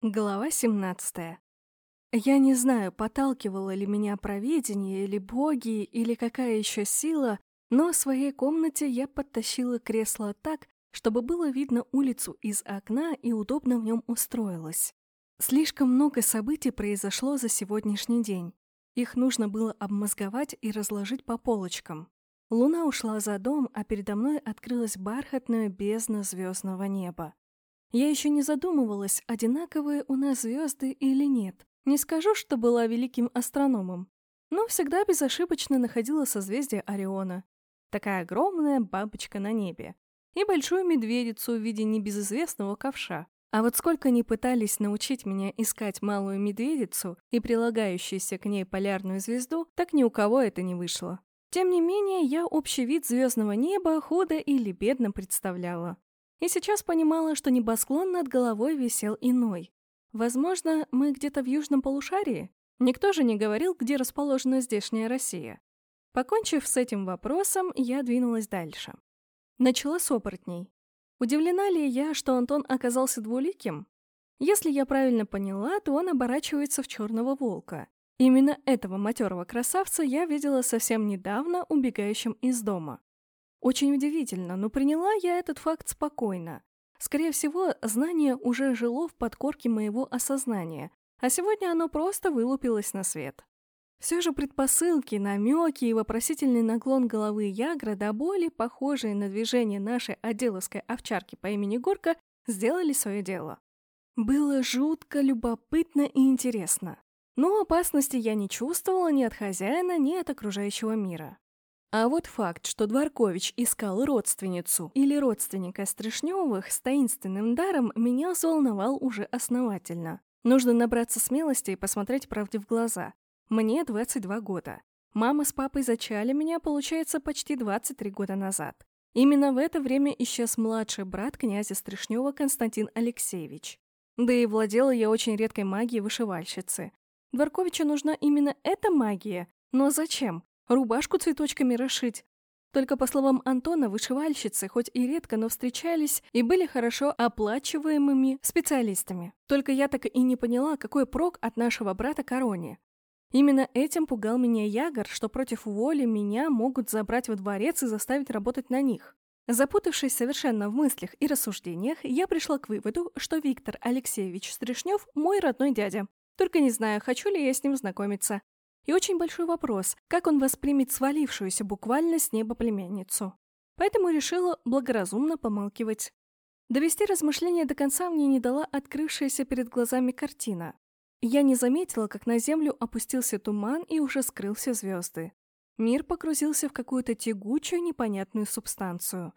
Глава 17. Я не знаю, подталкивало ли меня провидение, или боги, или какая еще сила, но в своей комнате я подтащила кресло так, чтобы было видно улицу из окна и удобно в нем устроилась. Слишком много событий произошло за сегодняшний день. Их нужно было обмозговать и разложить по полочкам. Луна ушла за дом, а передо мной открылась бархатная бездна звездного неба. Я еще не задумывалась, одинаковые у нас звезды или нет. Не скажу, что была великим астрономом, но всегда безошибочно находила созвездие Ориона. Такая огромная бабочка на небе. И большую медведицу в виде небезызвестного ковша. А вот сколько ни пытались научить меня искать малую медведицу и прилагающуюся к ней полярную звезду, так ни у кого это не вышло. Тем не менее, я общий вид звездного неба худо или бедно представляла. И сейчас понимала, что небосклон над головой висел иной. Возможно, мы где-то в южном полушарии? Никто же не говорил, где расположена здешняя Россия. Покончив с этим вопросом, я двинулась дальше. Начала с оборотней. Удивлена ли я, что Антон оказался двуликим? Если я правильно поняла, то он оборачивается в черного волка. Именно этого матерого красавца я видела совсем недавно убегающим из дома. Очень удивительно, но приняла я этот факт спокойно. Скорее всего, знание уже жило в подкорке моего осознания, а сегодня оно просто вылупилось на свет. Все же предпосылки, намеки и вопросительный наклон головы Ягра до боли, похожие на движение нашей отделовской овчарки по имени Горка, сделали свое дело. Было жутко, любопытно и интересно. Но опасности я не чувствовала ни от хозяина, ни от окружающего мира. А вот факт, что Дворкович искал родственницу или родственника Стришневых с таинственным даром, меня взволновал уже основательно. Нужно набраться смелости и посмотреть правде в глаза. Мне 22 года. Мама с папой зачали меня, получается, почти 23 года назад. Именно в это время исчез младший брат князя Стришнева Константин Алексеевич. Да и владела я очень редкой магией вышивальщицы. Дворковичу нужна именно эта магия. Но зачем? Рубашку цветочками расшить. Только по словам Антона, вышивальщицы хоть и редко, но встречались и были хорошо оплачиваемыми специалистами. Только я так и не поняла, какой прок от нашего брата Короне. Именно этим пугал меня Ягор, что против воли меня могут забрать во дворец и заставить работать на них. Запутавшись совершенно в мыслях и рассуждениях, я пришла к выводу, что Виктор Алексеевич Стришнев мой родной дядя. Только не знаю, хочу ли я с ним знакомиться. И очень большой вопрос, как он воспримет свалившуюся буквально с неба племянницу. Поэтому решила благоразумно помалкивать. Довести размышления до конца мне не дала открывшаяся перед глазами картина. Я не заметила, как на землю опустился туман и уже скрылся звезды. Мир погрузился в какую-то тягучую непонятную субстанцию.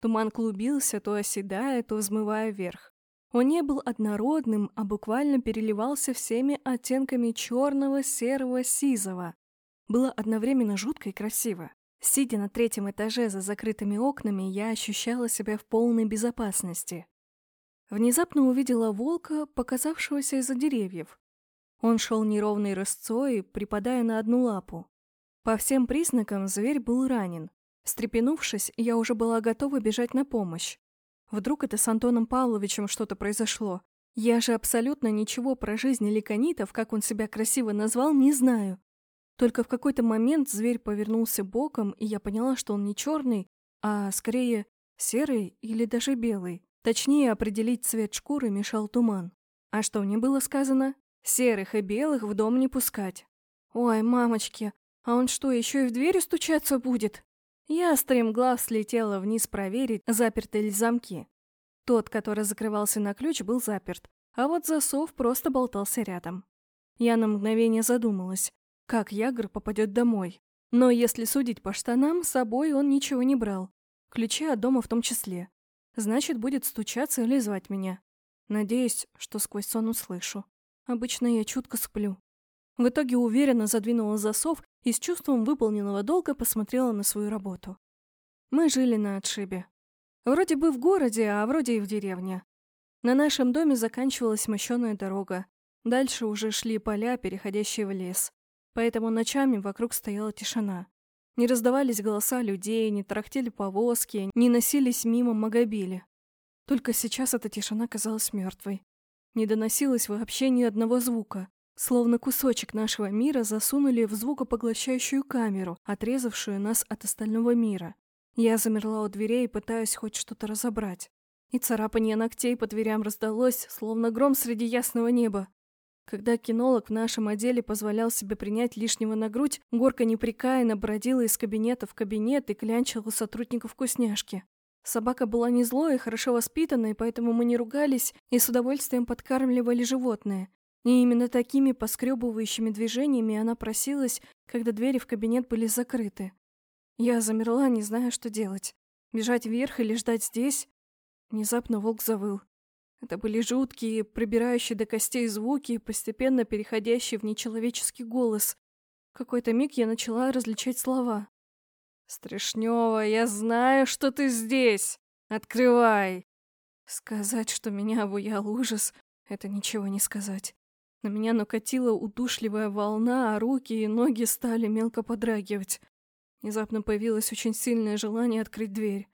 Туман клубился, то оседая, то взмывая вверх. Он не был однородным, а буквально переливался всеми оттенками черного, серого, сизого. Было одновременно жутко и красиво. Сидя на третьем этаже за закрытыми окнами, я ощущала себя в полной безопасности. Внезапно увидела волка, показавшегося из-за деревьев. Он шел неровной рысцой, припадая на одну лапу. По всем признакам зверь был ранен. Встрепенувшись, я уже была готова бежать на помощь. Вдруг это с Антоном Павловичем что-то произошло. Я же абсолютно ничего про жизнь ликонитов, как он себя красиво назвал, не знаю. Только в какой-то момент зверь повернулся боком, и я поняла, что он не черный, а скорее серый или даже белый. Точнее, определить цвет шкуры мешал туман. А что мне было сказано? Серых и белых в дом не пускать. Ой, мамочки, а он что, еще и в двери стучаться будет? Я стремглав слетела вниз проверить, заперты ли замки. Тот, который закрывался на ключ, был заперт, а вот засов просто болтался рядом. Я на мгновение задумалась, как Ягр попадет домой. Но если судить по штанам, с собой он ничего не брал. Ключи от дома в том числе. Значит, будет стучаться или звать меня. Надеюсь, что сквозь сон услышу. Обычно я чутко сплю. В итоге уверенно задвинула засов и с чувством выполненного долга посмотрела на свою работу. Мы жили на отшибе. Вроде бы в городе, а вроде и в деревне. На нашем доме заканчивалась мощеная дорога. Дальше уже шли поля, переходящие в лес. Поэтому ночами вокруг стояла тишина. Не раздавались голоса людей, не тарахтели повозки, не носились мимо магобили. Только сейчас эта тишина казалась мертвой. Не доносилось вообще ни одного звука. Словно кусочек нашего мира засунули в звукопоглощающую камеру, отрезавшую нас от остального мира. Я замерла у дверей, пытаясь хоть что-то разобрать. И царапанье ногтей по дверям раздалось, словно гром среди ясного неба. Когда кинолог в нашем отделе позволял себе принять лишнего на грудь, горка непрекаянно бродила из кабинета в кабинет и клянчила сотрудников вкусняшки. Собака была не злой и хорошо воспитанной, поэтому мы не ругались и с удовольствием подкармливали животное. И именно такими поскребывающими движениями она просилась, когда двери в кабинет были закрыты. Я замерла, не зная, что делать. Бежать вверх или ждать здесь? Внезапно волк завыл. Это были жуткие, пробирающие до костей звуки, постепенно переходящие в нечеловеческий голос. В какой-то миг я начала различать слова. «Стрешнева, я знаю, что ты здесь! Открывай!» Сказать, что меня обуял ужас, это ничего не сказать. На меня накатила удушливая волна, а руки и ноги стали мелко подрагивать. Внезапно появилось очень сильное желание открыть дверь,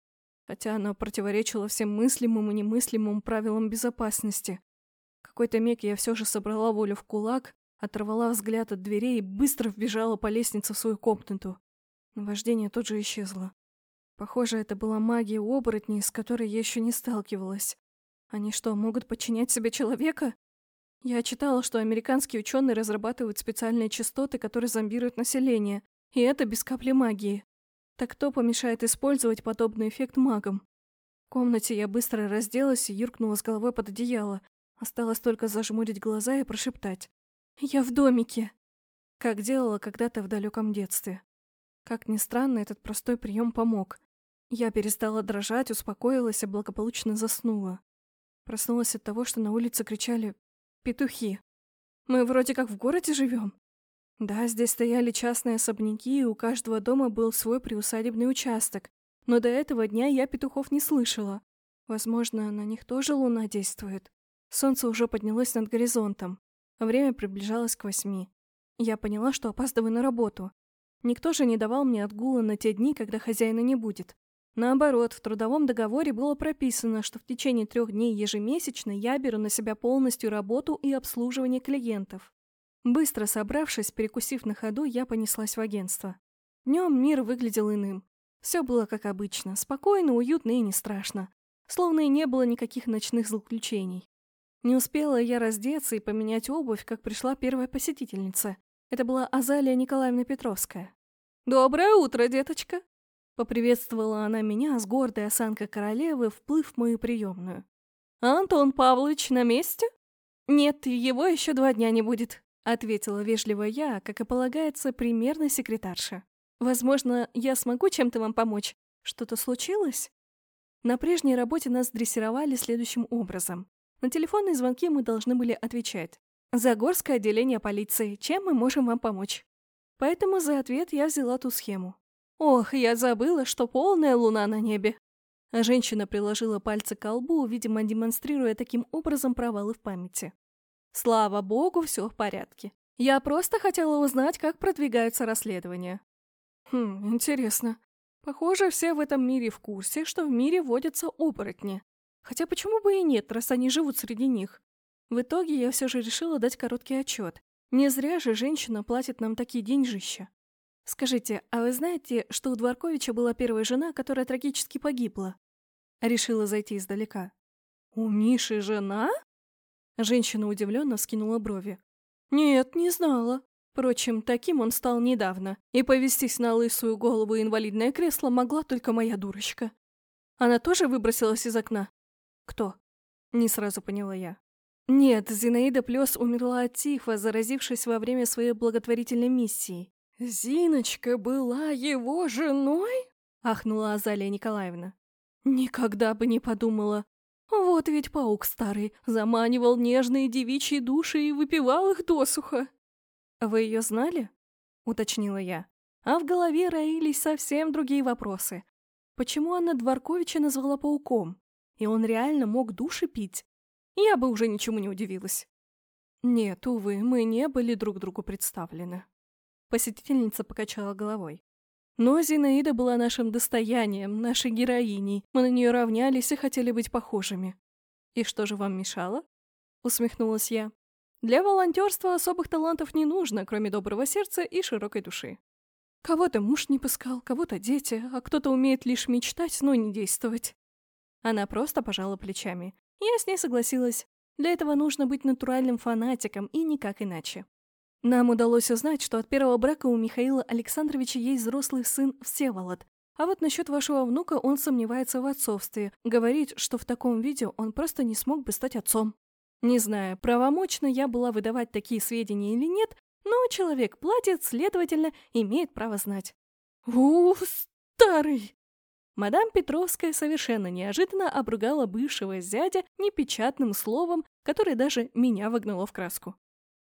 хотя оно противоречило всем мыслимым и немыслимым правилам безопасности. Какой-то миг я все же собрала волю в кулак, оторвала взгляд от дверей и быстро вбежала по лестнице в свою комнату. Наваждение тут же исчезло. Похоже, это была магия оборотней, с которой я еще не сталкивалась. Они что, могут подчинять себе человека? Я читала, что американские ученые разрабатывают специальные частоты, которые зомбируют население, и это без капли магии. Так кто помешает использовать подобный эффект магам? В комнате я быстро разделась и юркнула с головой под одеяло. Осталось только зажмурить глаза и прошептать. «Я в домике!» Как делала когда-то в далеком детстве. Как ни странно, этот простой прием помог. Я перестала дрожать, успокоилась и благополучно заснула. Проснулась от того, что на улице кричали «Петухи!». Мы вроде как в городе живем. Да, здесь стояли частные особняки, и у каждого дома был свой приусадебный участок, но до этого дня я петухов не слышала. Возможно, на них тоже луна действует. Солнце уже поднялось над горизонтом, время приближалось к восьми. Я поняла, что опаздываю на работу. Никто же не давал мне отгула на те дни, когда хозяина не будет. Наоборот, в трудовом договоре было прописано, что в течение трех дней ежемесячно я беру на себя полностью работу и обслуживание клиентов. Быстро собравшись, перекусив на ходу, я понеслась в агентство. Днем мир выглядел иным. Все было как обычно, спокойно, уютно и не страшно. Словно и не было никаких ночных злоключений. Не успела я раздеться и поменять обувь, как пришла первая посетительница. Это была Азалия Николаевна Петровская. «Доброе утро, деточка!» Поприветствовала она меня с гордой осанкой королевы, вплыв в мою приемную. «Антон Павлович на месте?» «Нет, его еще два дня не будет», — ответила вежливо я, как и полагается, примерно секретарша. «Возможно, я смогу чем-то вам помочь. Что-то случилось?» На прежней работе нас дрессировали следующим образом. На телефонные звонки мы должны были отвечать. Загорское отделение полиции. Чем мы можем вам помочь? Поэтому за ответ я взяла ту схему. Ох, я забыла, что полная луна на небе. Женщина приложила пальцы к колбу, видимо, демонстрируя таким образом провалы в памяти. Слава богу, все в порядке. Я просто хотела узнать, как продвигаются расследования. Хм, интересно. Похоже, все в этом мире в курсе, что в мире водятся оборотни. Хотя почему бы и нет, раз они живут среди них? В итоге я все же решила дать короткий отчет. Не зря же женщина платит нам такие деньжища. Скажите, а вы знаете, что у Дворковича была первая жена, которая трагически погибла? Решила зайти издалека. У Миши жена? Женщина удивленно вскинула брови. Нет, не знала. Впрочем, таким он стал недавно, и повестись на лысую голову инвалидное кресло могла только моя дурочка. Она тоже выбросилась из окна? Кто? Не сразу поняла я. Нет, Зинаида Плес умерла от тифа, заразившись во время своей благотворительной миссии. «Зиночка была его женой?» — ахнула Азалия Николаевна. «Никогда бы не подумала. Вот ведь паук старый заманивал нежные девичьи души и выпивал их досуха». «Вы ее знали?» — уточнила я. А в голове роились совсем другие вопросы. Почему Анна Дворковича назвала пауком? И он реально мог души пить? я бы уже ничему не удивилась. Нет, увы, мы не были друг другу представлены. Посетительница покачала головой. Но Зинаида была нашим достоянием, нашей героиней. Мы на нее равнялись и хотели быть похожими. И что же вам мешало? — усмехнулась я. «Для волонтерства особых талантов не нужно, кроме доброго сердца и широкой души. Кого-то муж не пускал, кого-то дети, а кто-то умеет лишь мечтать, но не действовать». Она просто пожала плечами. Я с ней согласилась. Для этого нужно быть натуральным фанатиком и никак иначе. Нам удалось узнать, что от первого брака у Михаила Александровича есть взрослый сын Всеволод, а вот насчет вашего внука он сомневается в отцовстве, говорит, что в таком виде он просто не смог бы стать отцом. Не знаю, правомочно я была выдавать такие сведения или нет, но человек платит, следовательно, имеет право знать. у старый!» Мадам Петровская совершенно неожиданно обругала бывшего зятя непечатным словом, которое даже меня выгнало в краску.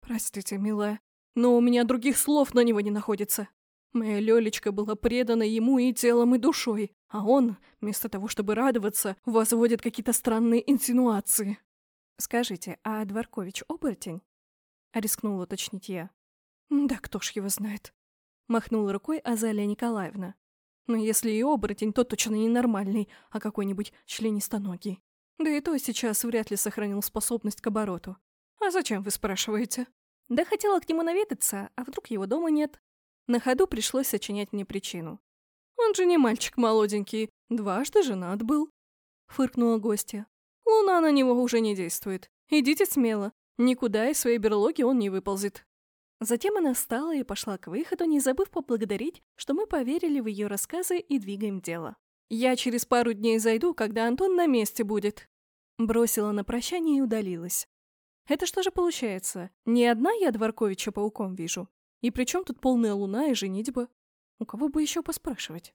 «Простите, милая, но у меня других слов на него не находится. Моя Лёлечка была предана ему и телом, и душой, а он, вместо того, чтобы радоваться, возводит какие-то странные инсинуации. «Скажите, а Дворкович оборотень?» — рискнула уточнить я. «Да кто ж его знает?» — махнула рукой Азалия Николаевна. «Но если и оборотень, то точно ненормальный, а какой-нибудь членистоногий. Да и то сейчас вряд ли сохранил способность к обороту. А зачем, вы спрашиваете?» «Да хотела к нему наведаться, а вдруг его дома нет?» На ходу пришлось сочинять мне причину. «Он же не мальчик молоденький, дважды женат был», — фыркнула гостья. «Луна на него уже не действует. Идите смело, никуда из своей берлоги он не выползет». Затем она встала и пошла к выходу, не забыв поблагодарить, что мы поверили в ее рассказы и двигаем дело. «Я через пару дней зайду, когда Антон на месте будет», — бросила на прощание и удалилась. «Это что же получается? Не одна я Дворковича пауком вижу?» И при чем тут полная луна и женитьба? У кого бы еще поспрашивать?